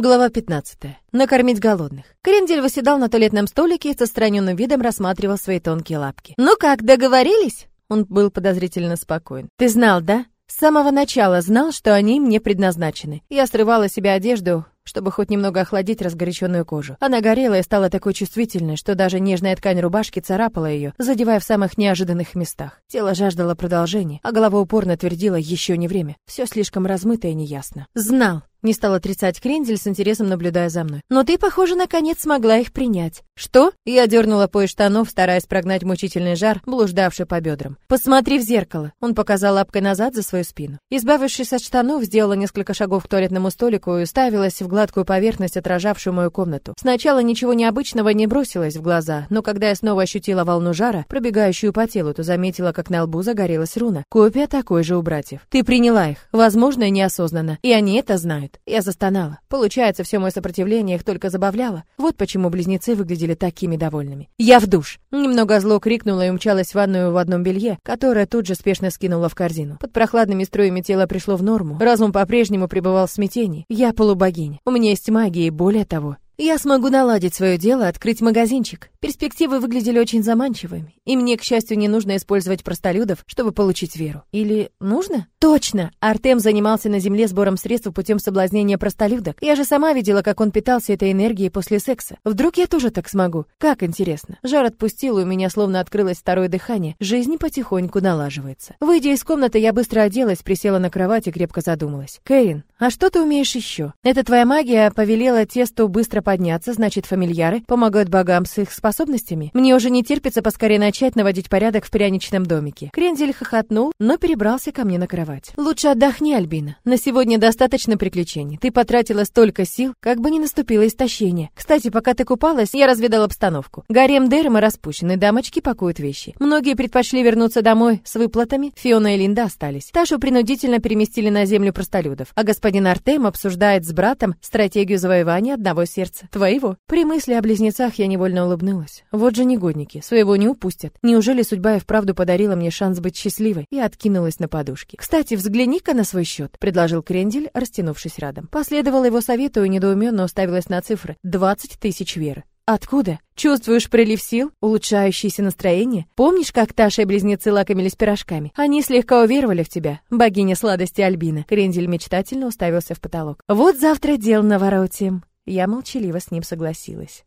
Глава 15. Накормить голодных. Крендель восседал на туалетном столике и с отстраненным видом рассматривал свои тонкие лапки. «Ну как, договорились?» Он был подозрительно спокоен. «Ты знал, да? С самого начала знал, что они мне предназначены. Я срывала себе одежду, чтобы хоть немного охладить разгоряченную кожу. Она горела и стала такой чувствительной, что даже нежная ткань рубашки царапала ее, задевая в самых неожиданных местах. Тело жаждало продолжения, а голова упорно твердила «еще не время». Все слишком размыто и неясно. «Знал!» Не стал отрицать Крендель с интересом наблюдая за мной. Но ты, похоже, наконец смогла их принять. Что? Я дернула пояс штанов, стараясь прогнать мучительный жар, блуждавший по бедрам. Посмотри в зеркало. Он показал лапкой назад за свою спину. Избавившись от штанов, сделала несколько шагов к туалетному столику и уставилась в гладкую поверхность, отражавшую мою комнату. Сначала ничего необычного не бросилось в глаза, но когда я снова ощутила волну жара, пробегающую по телу, то заметила, как на лбу загорелась руна. Копия такой же у братьев. Ты приняла их, возможно, неосознанно, и они это знают знают. Я застонала. Получается, все мое сопротивление их только забавляло. Вот почему близнецы выглядели такими довольными. «Я в душ!» Немного зло крикнула и умчалась в ванную в одном белье, которое тут же спешно скинула в корзину. Под прохладными струями тело пришло в норму. Разум по-прежнему пребывал в смятении. Я полубогиня. У меня есть магия и более того, я смогу наладить свое дело, открыть магазинчик. Перспективы выглядели очень заманчивыми, и мне, к счастью, не нужно использовать простолюдов, чтобы получить веру. Или нужно? Точно! Артем занимался на земле сбором средств путем соблазнения простолюдок. Я же сама видела, как он питался этой энергией после секса. Вдруг я тоже так смогу? Как интересно. Жар отпустил, и у меня словно открылось второе дыхание. Жизнь потихоньку налаживается. Выйдя из комнаты, я быстро оделась, присела на кровать и крепко задумалась. Кейн, а что ты умеешь еще? Это твоя магия повелела тесту быстро подняться, значит, фамильяры помогают богам с их способностями. Мне уже не терпится поскорее начать наводить порядок в пряничном домике. Крендель хохотнул, но перебрался ко мне на кровать. Лучше отдохни, Альбина. На сегодня достаточно приключений. Ты потратила столько сил, как бы не наступило истощение. Кстати, пока ты купалась, я разведал обстановку. Гарем Дерема распущены, дамочки пакуют вещи. Многие предпочли вернуться домой с выплатами, Фиона и Линда остались. Ташу принудительно переместили на землю простолюдов, а господин Артем обсуждает с братом стратегию завоевания одного сердца. Твоего. При мысли о близнецах я невольно улыбнулась. Вот же негодники, своего не упустят. Неужели судьба и вправду подарила мне шанс быть счастливой? И откинулась на подушке. Кстати, взгляни-ка на свой счет, предложил Крендель, растянувшись рядом. Последовала его совету и недоуменно уставилась на цифры. Двадцать тысяч веры. Откуда? Чувствуешь прилив сил, улучшающееся настроение? Помнишь, как Таша и близнецы лакомились пирожками? Они слегка уверовали в тебя, богиня сладости Альбина. Крендель мечтательно уставился в потолок. Вот завтра дел наворотим. Я молчаливо с ним согласилась.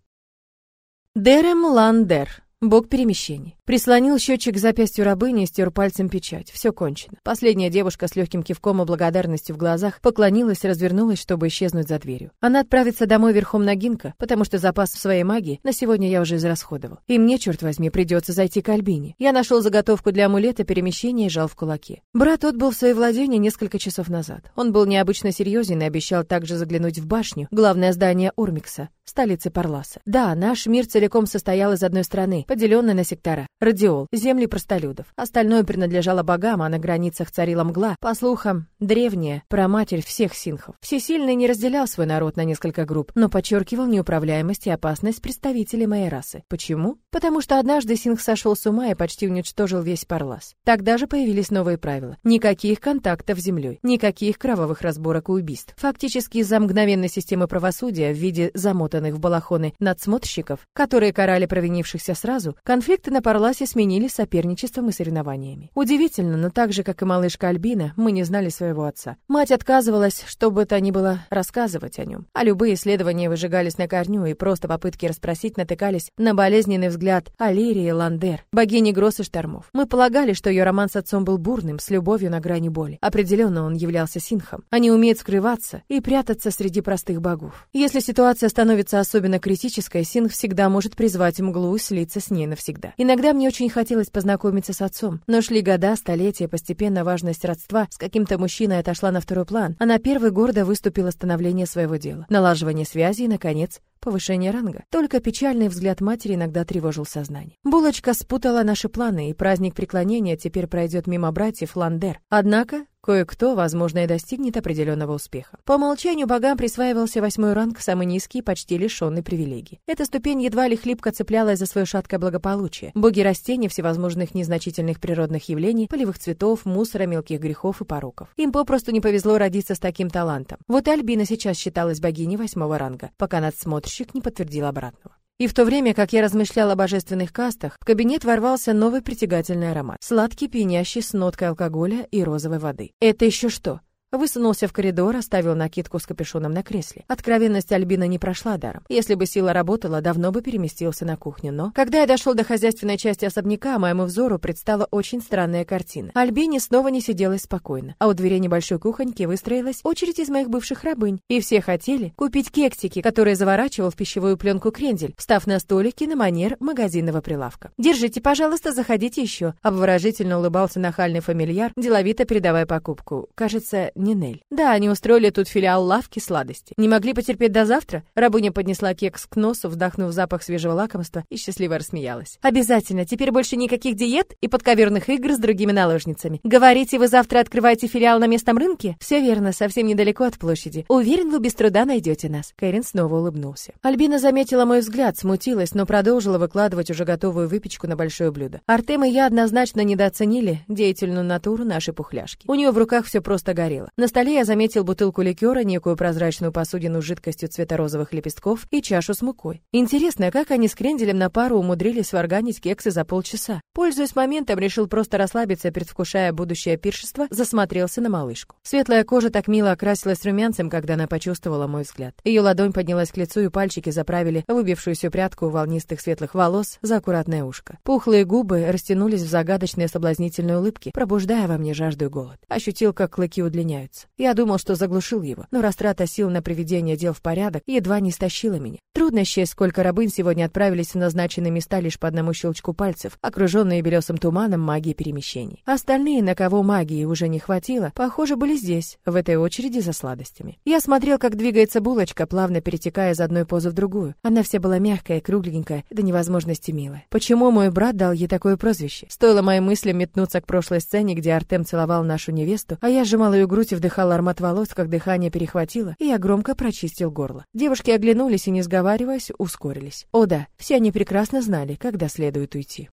Дерем Ландер, бог перемещений. Прислонил счетчик к запястью рабыни и стер пальцем печать. Все кончено. Последняя девушка с легким кивком и благодарностью в глазах поклонилась развернулась, чтобы исчезнуть за дверью. Она отправится домой верхом на Гинка, потому что запас своей магии на сегодня я уже израсходовал. И мне, черт возьми, придется зайти к Альбине. Я нашел заготовку для амулета перемещения и жал в кулаке. Брат отбыл в свои владения несколько часов назад. Он был необычно серьезен и обещал также заглянуть в башню, главное здание Ормикса, столицы Парласа. Да, наш мир целиком состоял из одной страны, поделенной на сектора. Радиол, земли простолюдов. Остальное принадлежало богам, а на границах царила мгла. По слухам, древняя, проматерь всех синхов. Всесильный не разделял свой народ на несколько групп, но подчеркивал неуправляемость и опасность представителей моей расы. Почему? Потому что однажды синх сошел с ума и почти уничтожил весь Парлас. Тогда же появились новые правила. Никаких контактов с землей, никаких кровавых разборок и убийств. Фактически из-за мгновенной системы правосудия в виде замотанных в балахоны надсмотрщиков, которые карали провинившихся сразу, конфликты на Парласе сменили соперничеством и соревнованиями. Удивительно, но так же, как и малышка Альбина, мы не знали своего отца. Мать отказывалась, что бы то ни было, рассказывать о нем. А любые исследования выжигались на корню, и просто попытки расспросить натыкались на болезненный взгляд Алирии Ландер, богини гроз и штормов. Мы полагали, что ее роман с отцом был бурным, с любовью на грани боли. Определенно он являлся синхом. Они умеют скрываться и прятаться среди простых богов. Если ситуация становится особенно критической, синх всегда может призвать мглу и слиться с ней навсегда. Иногда мне очень хотелось познакомиться с отцом, но шли года, столетия, постепенно важность родства с каким-то мужчиной отошла на второй план, а на первый гордо выступило становление своего дела, налаживание связи и, наконец, повышение ранга. Только печальный взгляд матери иногда тревожил сознание. Булочка спутала наши планы, и праздник преклонения теперь пройдет мимо братьев Ландер. Однако Кое-кто, возможно, и достигнет определенного успеха. По умолчанию богам присваивался восьмой ранг, самый низкий, почти лишенный привилегий. Эта ступень едва ли хлипко цеплялась за свое шаткое благополучие. Боги растений, всевозможных незначительных природных явлений, полевых цветов, мусора, мелких грехов и пороков. Им попросту не повезло родиться с таким талантом. Вот Альбина сейчас считалась богиней восьмого ранга, пока надсмотрщик не подтвердил обратного. И в то время, как я размышляла о божественных кастах, в кабинет ворвался новый притягательный аромат. Сладкий, пьянящий с ноткой алкоголя и розовой воды. Это еще что? Высунулся в коридор, оставил накидку с капюшоном на кресле. Откровенность Альбина не прошла даром. Если бы сила работала, давно бы переместился на кухню, но... Когда я дошел до хозяйственной части особняка, моему взору предстала очень странная картина. Альбине снова не сиделось спокойно, а у двери небольшой кухоньки выстроилась очередь из моих бывших рабынь, и все хотели купить кексики, которые заворачивал в пищевую пленку крендель, встав на столики на манер магазинного прилавка. «Держите, пожалуйста, заходите еще», — обворожительно улыбался нахальный фамильяр, деловито передавая покупку. Кажется, Нинель. Да, они устроили тут филиал лавки сладости. Не могли потерпеть до завтра? Рабыня поднесла кекс к носу, вдохнув запах свежего лакомства и счастливо рассмеялась. Обязательно. Теперь больше никаких диет и подковерных игр с другими наложницами. Говорите, вы завтра открываете филиал на местном рынке? Все верно, совсем недалеко от площади. Уверен, вы без труда найдете нас. Кэрин снова улыбнулся. Альбина заметила мой взгляд, смутилась, но продолжила выкладывать уже готовую выпечку на большое блюдо. Артем и я однозначно недооценили деятельную натуру нашей пухляшки. У нее в руках все просто горело. На столе я заметил бутылку ликера, некую прозрачную посудину с жидкостью цвета розовых лепестков и чашу с мукой. Интересно, как они с кренделем на пару умудрились сварганить кексы за полчаса. Пользуясь моментом, решил просто расслабиться, предвкушая будущее пиршество, засмотрелся на малышку. Светлая кожа так мило окрасилась румянцем, когда она почувствовала мой взгляд. Ее ладонь поднялась к лицу, и пальчики заправили выбившуюся прядку волнистых светлых волос за аккуратное ушко. Пухлые губы растянулись в загадочные соблазнительные улыбки, пробуждая во мне жажду и голод. Ощутил, как клыки удлиняются меняются. Я думал, что заглушил его, но растрата сил на приведение дел в порядок едва не стащила меня. Трудно счесть, сколько рабынь сегодня отправились в назначенные места лишь по одному щелчку пальцев, окруженные белесым туманом магии перемещений. Остальные, на кого магии уже не хватило, похоже, были здесь, в этой очереди за сладостями. Я смотрел, как двигается булочка, плавно перетекая из одной позы в другую. Она вся была мягкая, кругленькая, до невозможности милая. Почему мой брат дал ей такое прозвище? Стоило моим мыслям метнуться к прошлой сцене, где Артем целовал нашу невесту, а я сжимал ее грудь и вдыхал аромат волос, как дыхание перехватило, и я громко прочистил горло. Девушки оглянулись и, не сговариваясь, ускорились. О да, все они прекрасно знали, когда следует уйти.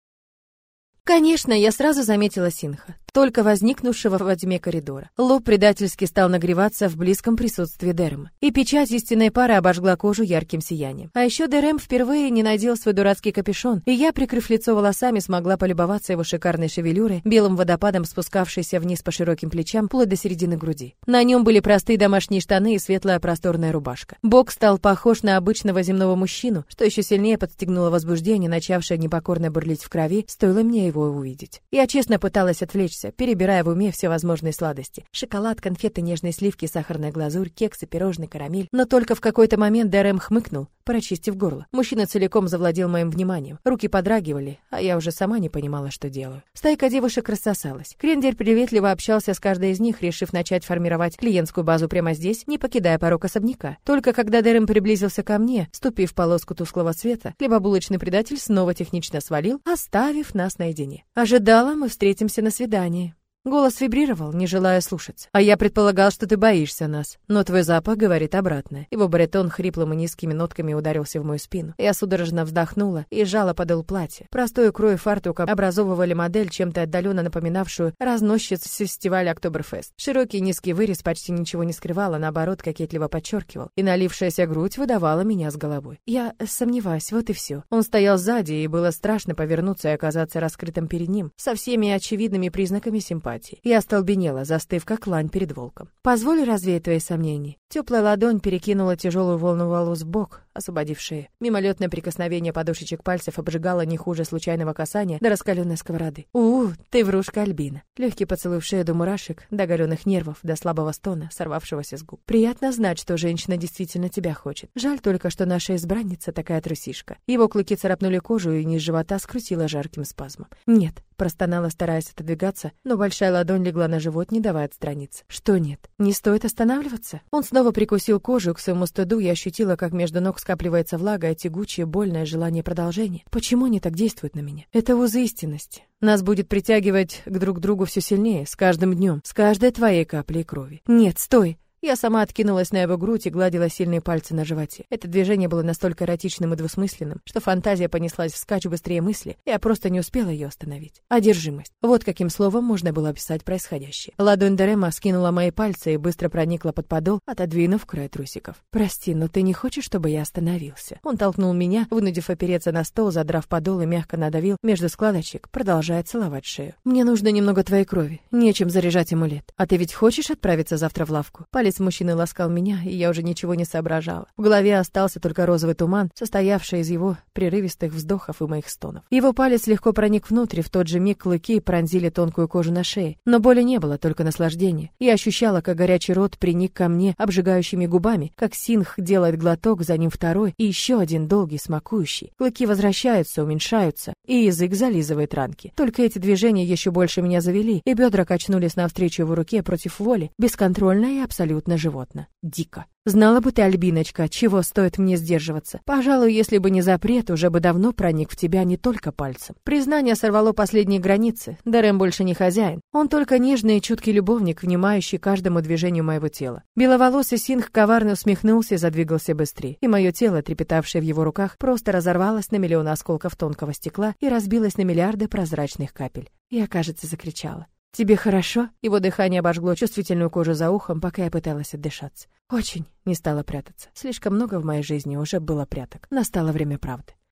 Конечно, я сразу заметила Синха только возникнувшего во тьме коридора. Лоб предательски стал нагреваться в близком присутствии Дерема. И печать истинной пары обожгла кожу ярким сиянием. А еще Дерем впервые не надел свой дурацкий капюшон, и я, прикрыв лицо волосами, смогла полюбоваться его шикарной шевелюрой, белым водопадом спускавшейся вниз по широким плечам, вплоть до середины груди. На нем были простые домашние штаны и светлая просторная рубашка. Бок стал похож на обычного земного мужчину, что еще сильнее подстегнуло возбуждение, начавшее непокорно бурлить в крови, стоило мне его увидеть. Я честно пыталась отвлечься, увлекся, перебирая в уме все возможные сладости. Шоколад, конфеты, нежные сливки, сахарная глазурь, кексы, пирожные, карамель. Но только в какой-то момент ДРМ хмыкнул, прочистив горло. Мужчина целиком завладел моим вниманием. Руки подрагивали, а я уже сама не понимала, что делаю. Стайка девушек рассосалась. Крендель приветливо общался с каждой из них, решив начать формировать клиентскую базу прямо здесь, не покидая порог особняка. Только когда Дэрэм приблизился ко мне, ступив в полоску тусклого света, хлебобулочный предатель снова технично свалил, оставив нас наедине. Ожидала, мы встретимся на свидании. Голос вибрировал, не желая слушать. «А я предполагал, что ты боишься нас. Но твой запах говорит обратное». Его баритон хриплым и низкими нотками ударился в мою спину. Я судорожно вздохнула и сжала подол платья. Простой крой фартука образовывали модель, чем-то отдаленно напоминавшую разносчиц с фестиваля Октоберфест. Широкий низкий вырез почти ничего не скрывал, а наоборот кокетливо подчеркивал. И налившаяся грудь выдавала меня с головой. Я сомневаюсь, вот и все. Он стоял сзади, и было страшно повернуться и оказаться раскрытым перед ним, со всеми очевидными признаками симпатии кровати. Я остолбенела, застыв как лань перед волком. «Позволь развеять твои сомнения». Теплая ладонь перекинула тяжелую волну волос в бок, освободив шею. Мимолетное прикосновение подушечек пальцев обжигало не хуже случайного касания до раскаленной сковороды. у, ты врушка Альбина. Легкий поцелуй в шею до мурашек, до горюных нервов, до слабого стона, сорвавшегося с губ. Приятно знать, что женщина действительно тебя хочет. Жаль только, что наша избранница такая трусишка. Его клыки царапнули кожу, и низ живота скрутила жарким спазмом. Нет, простонала, стараясь отодвигаться, но большая ладонь легла на живот, не давая отстраниться. Что нет? Не стоит останавливаться? Он снова прикусил кожу, к своему стыду я ощутила, как между ног скапливается влага, а тягучее, больное желание продолжения. Почему они так действуют на меня? Это узы истинности. Нас будет притягивать к друг другу все сильнее, с каждым днем, с каждой твоей каплей крови. Нет, стой! Я сама откинулась на его грудь и гладила сильные пальцы на животе. Это движение было настолько эротичным и двусмысленным, что фантазия понеслась вскачь быстрее мысли, я просто не успела ее остановить. Одержимость. Вот каким словом можно было описать происходящее. Ладонь Дерема скинула мои пальцы и быстро проникла под подол, отодвинув край трусиков. «Прости, но ты не хочешь, чтобы я остановился?» Он толкнул меня, вынудив опереться на стол, задрав подол и мягко надавил между складочек, продолжая целовать шею. «Мне нужно немного твоей крови. Нечем заряжать амулет. А ты ведь хочешь отправиться завтра в лавку?» Палец Палец мужчины ласкал меня, и я уже ничего не соображала. В голове остался только розовый туман, состоявший из его прерывистых вздохов и моих стонов. Его палец легко проник внутрь, в тот же миг клыки пронзили тонкую кожу на шее. Но боли не было, только наслаждение. Я ощущала, как горячий рот приник ко мне обжигающими губами, как синх делает глоток, за ним второй и еще один долгий, смакующий. Клыки возвращаются, уменьшаются, и язык зализывает ранки. Только эти движения еще больше меня завели, и бедра качнулись навстречу его руке против воли, бесконтрольно и абсолютно абсолютно животно. Дико. Знала бы ты, Альбиночка, чего стоит мне сдерживаться. Пожалуй, если бы не запрет, уже бы давно проник в тебя не только пальцем. Признание сорвало последние границы. Дарем больше не хозяин. Он только нежный и чуткий любовник, внимающий каждому движению моего тела. Беловолосый Синх коварно усмехнулся и задвигался быстрее. И мое тело, трепетавшее в его руках, просто разорвалось на миллионы осколков тонкого стекла и разбилось на миллиарды прозрачных капель. Я, кажется, закричала. «Тебе хорошо?» Его дыхание обожгло чувствительную кожу за ухом, пока я пыталась отдышаться. «Очень». Не стала прятаться. Слишком много в моей жизни уже было пряток. Настало время правды.